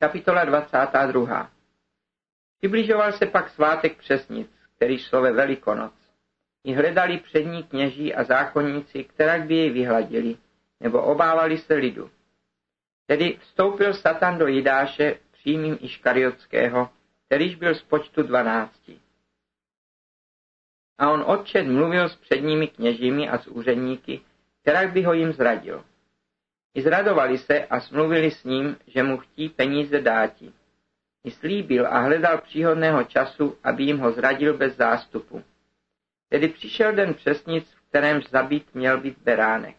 Kapitola 22. Přibližoval se pak svátek přesnic, který šlo ve Velikonoc. I hledali přední kněží a zákonníci, která by jej vyhladili, nebo obávali se lidu. Tedy vstoupil Satan do Jidáše, přímým Iškariotského, kterýž byl z počtu dvanácti. A on odčet mluvil s předními kněžími a s úředníky, která by ho jim zradil. I zradovali se a smluvili s ním, že mu chtí peníze dáti. I slíbil a hledal příhodného času, aby jim ho zradil bez zástupu. Tedy přišel den přesnic, v kterémž zabít měl být beránek.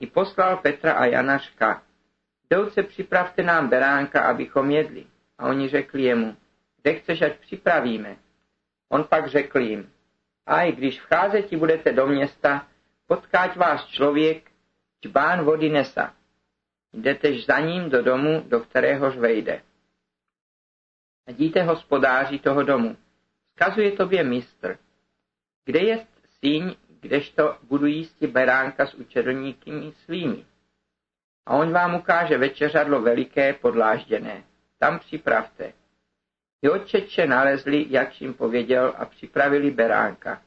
I poslal Petra a Janaška. Jdouce připravte nám beránka, abychom jedli. A oni řekli jemu, kde chceš, ať připravíme. On pak řekl jim, a i když vcházeti budete do města, potkáť vás člověk, čbán vody nesa. Jdete za ním do domu, do kteréhož vejde. A díte hospodáři toho domu. Vzkazuje tobě mistr. Kde je síň, kdežto budu jísti beránka s učedlníky svými? A on vám ukáže večeřadlo veliké podlážděné. Tam připravte. I otčeče nalezli, jak jim pověděl, a připravili beránka.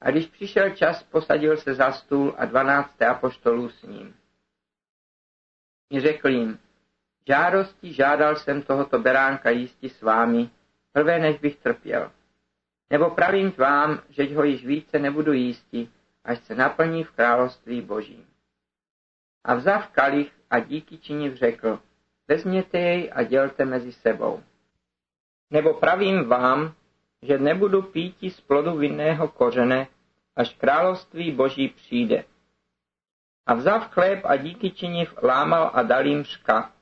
A když přišel čas, posadil se za stůl a dvanácté apoštolů s ním. I řekl jim, žádosti žádal jsem tohoto beránka jísti s vámi, prvé než bych trpěl. Nebo pravím vám, že ho již více nebudu jísti, až se naplní v království božím. A vzav kalich a díky činiv řekl, vezměte jej a dělte mezi sebou. Nebo pravím vám, že nebudu píti z plodu vinného kořene, až království boží přijde. A vzav chléb a díky činiv lámal a dal jim ška.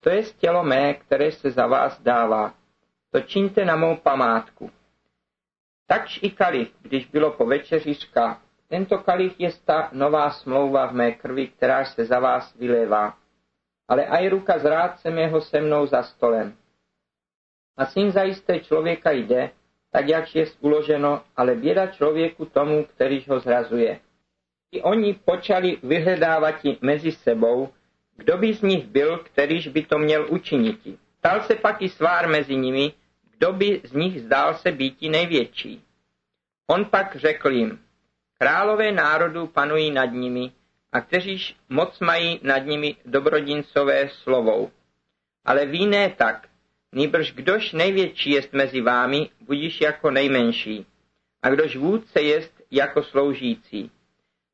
To je tělo mé, které se za vás dává. To čiňte na mou památku. Takž i kalich, když bylo po večeři ška. Tento kalich je ta nová smlouva v mé krvi, která se za vás vylévá. Ale aj ruka zrádce mého se mnou za stolem. A syn zajisté člověka jde, tak jak je uloženo, ale běda člověku tomu, kterýž ho zrazuje. I oni počali vyhledávat mezi sebou, kdo by z nich byl, kterýž by to měl učinit. Stal se pak i svár mezi nimi, kdo by z nich zdál se býti největší. On pak řekl jim, králové národů panují nad nimi, a kteříž moc mají nad nimi dobrodincové slovou. Ale ví ne tak, Nýbrž kdož největší jest mezi vámi, budíš jako nejmenší, a kdož vůdce jest jako sloužící.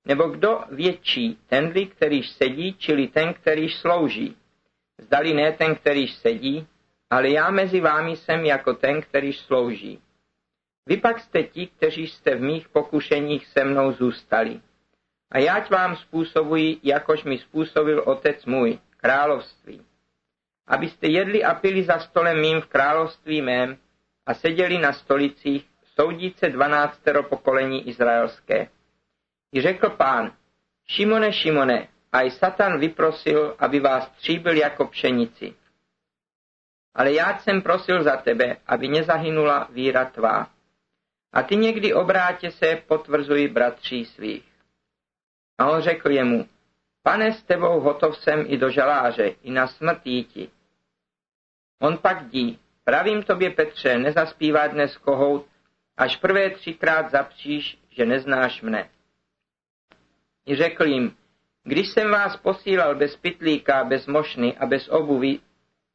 Nebo kdo větší, tenli, kterýž sedí, čili ten, kterýž slouží. Zdali ne ten, kterýž sedí, ale já mezi vámi jsem jako ten, kterýž slouží. Vy pak jste ti, kteří jste v mých pokušeních se mnou zůstali. A jáť vám způsobuji, jakož mi způsobil otec můj, království abyste jedli a pili za stolem mým v království mém a seděli na stolicích, soudíce dvanáctero pokolení izraelské. I řekl pán, Šimone, Šimone, a i Satan vyprosil, aby vás tříbil jako pšenici. Ale já jsem prosil za tebe, aby nezahynula víra tvá. A ty někdy obrátě se potvrzují bratří svých. A on řekl jemu, pane, s tebou hotov jsem i do žaláře, i na smrt jíti. On pak dí, pravím tobě Petře, nezaspívá dnes kohout, až prvé třikrát zapříš, že neznáš mne. I řekl jim, když jsem vás posílal bez pytlíka, bez mošny a bez obuvy,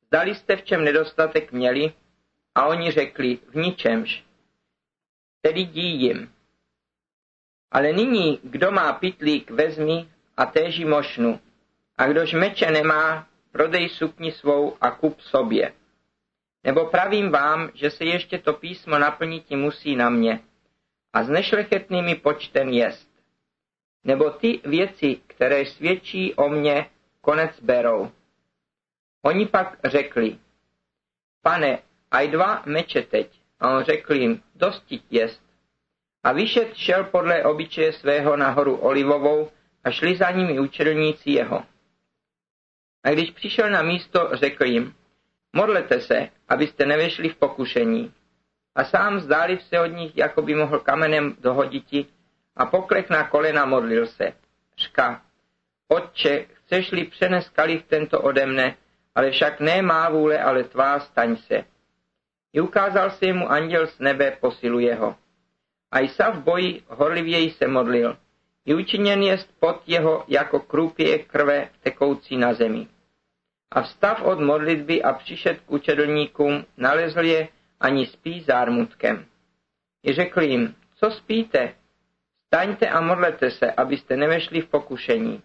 zdali jste v čem nedostatek měli? A oni řekli, v ničemž. Tedy dí jim. Ale nyní, kdo má pytlík, vezmi a téži mošnu. A kdož meče nemá, prodej sukni svou a kup sobě. Nebo pravím vám, že se ještě to písmo naplnit musí na mě a s nešlechetnými počtem jest. Nebo ty věci, které svědčí o mně, konec berou. Oni pak řekli, pane, aj dva meče teď. A on řekl jim, dosti jest. A vyšet šel podle obyčeje svého nahoru Olivovou a šli za nimi učedlníci jeho. A když přišel na místo, řekl jim, modlete se, abyste nevešli v pokušení. A sám vzdáliv se od nich, jako by mohl kamenem dohoditi, a poklek na kolena modlil se. Řka, Otče, chceš-li přenes kalich tento ode mne, ale však ne má vůle, ale tvá staň se. I ukázal se mu anděl z nebe, posiluje ho. A Isa v boji horlivěji se modlil. I učiněn jest pod jeho jako krupě krve tekoucí na zemi. A vstav od modlitby a přišet k učedlníkům, nalezl je ani spí zármutkem. I řekl jim, co spíte? Staňte a modlete se, abyste nevešli v pokušení.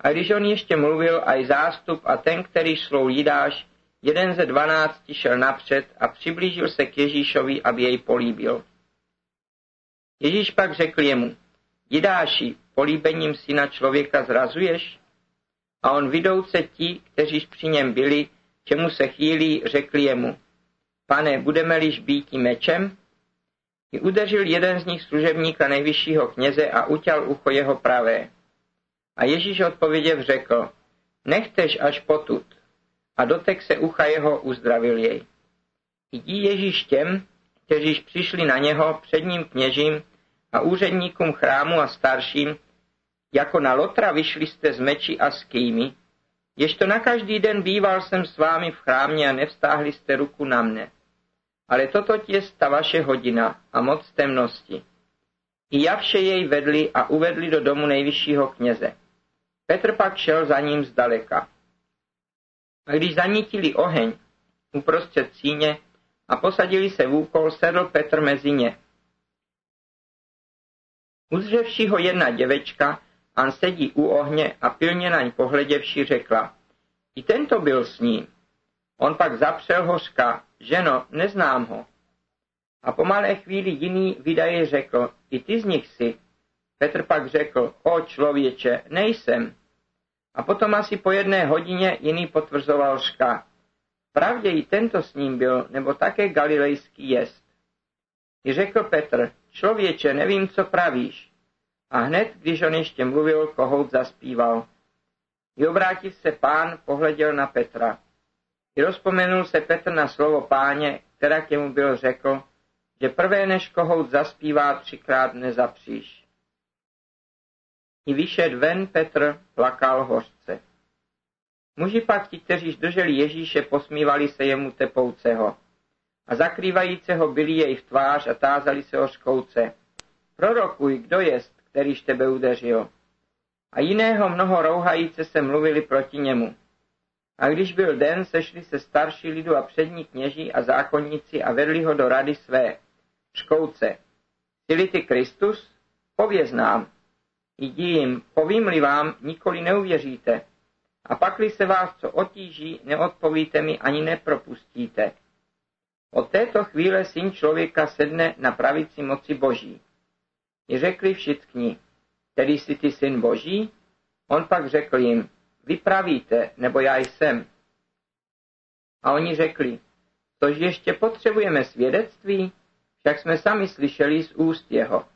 A když on ještě mluvil, a i zástup a ten, který šlou Jidáš, jeden ze dvanácti šel napřed a přiblížil se k Ježíšovi, aby jej políbil. Ježíš pak řekl jemu, Jidáši, políbením syna člověka zrazuješ? A on vidouce ti, kteří při něm byli, čemu se chýlí, řekli jemu, pane, budeme-liž býti mečem? I udeřil jeden z nich služebníka nejvyššího kněze a utěl ucho jeho pravé. A Ježíš odpověděv řekl, nechtěš až potud. A dotek se ucha jeho uzdravil jej. Jdí Ježíš těm, kteříž přišli na něho předním kněžím a úředníkům chrámu a starším, jako na lotra vyšli jste z meči a s kýmy, ježto na každý den býval jsem s vámi v chrámě a nevstáhli jste ruku na mne. Ale toto je ta vaše hodina a moc temnosti. I javše jej vedli a uvedli do domu nejvyššího kněze. Petr pak šel za ním zdaleka. A když zanítili oheň uprostřed síně a posadili se v úkol, sedl Petr mezi ně. Uzřevši ho jedna děvečka, an sedí u ohně a pilně naň pohleděvši řekla, i tento byl s ním. On pak zapřel hořka, ženo, neznám ho. A po malé chvíli jiný vydaje řekl, i ty z nich si. Petr pak řekl, o člověče, nejsem. A potom asi po jedné hodině jiný potvrzoval ška. Pravdě i tento s ním byl, nebo také galilejský jest. I řekl Petr, člověče, nevím, co pravíš. A hned, když on ještě mluvil, kohout zaspíval. I obrátiv se pán, pohleděl na Petra. I rozpomenul se Petr na slovo páně, která k němu byl řekl, že prvé než kohout zaspívá, třikrát nezapříš. I vyšed ven Petr plakal hořce. Muži pak ti, kteří drželi Ježíše, posmívali se jemu tepouceho. A zakrývajíceho byli jej v tvář a tázali se o škouce. Prorokuj, kdo jest, kterýž tebe udeřil. A jiného mnoho rouhajíce se mluvili proti němu. A když byl den, sešli se starší lidu a přední kněží a zákonníci a vedli ho do rady své. Škouce. Jsi ty Kristus? Pověz nám. Jdi jim, povím-li vám, nikoli neuvěříte. A pakli se vás co otíží, neodpovíte mi ani nepropustíte. Od této chvíle syn člověka sedne na pravici moci boží. I řekli všichni, tedy jsi ty syn boží? On pak řekl jim, vy pravíte, nebo já jsem. A oni řekli, tož ještě potřebujeme svědectví, však jsme sami slyšeli z úst jeho.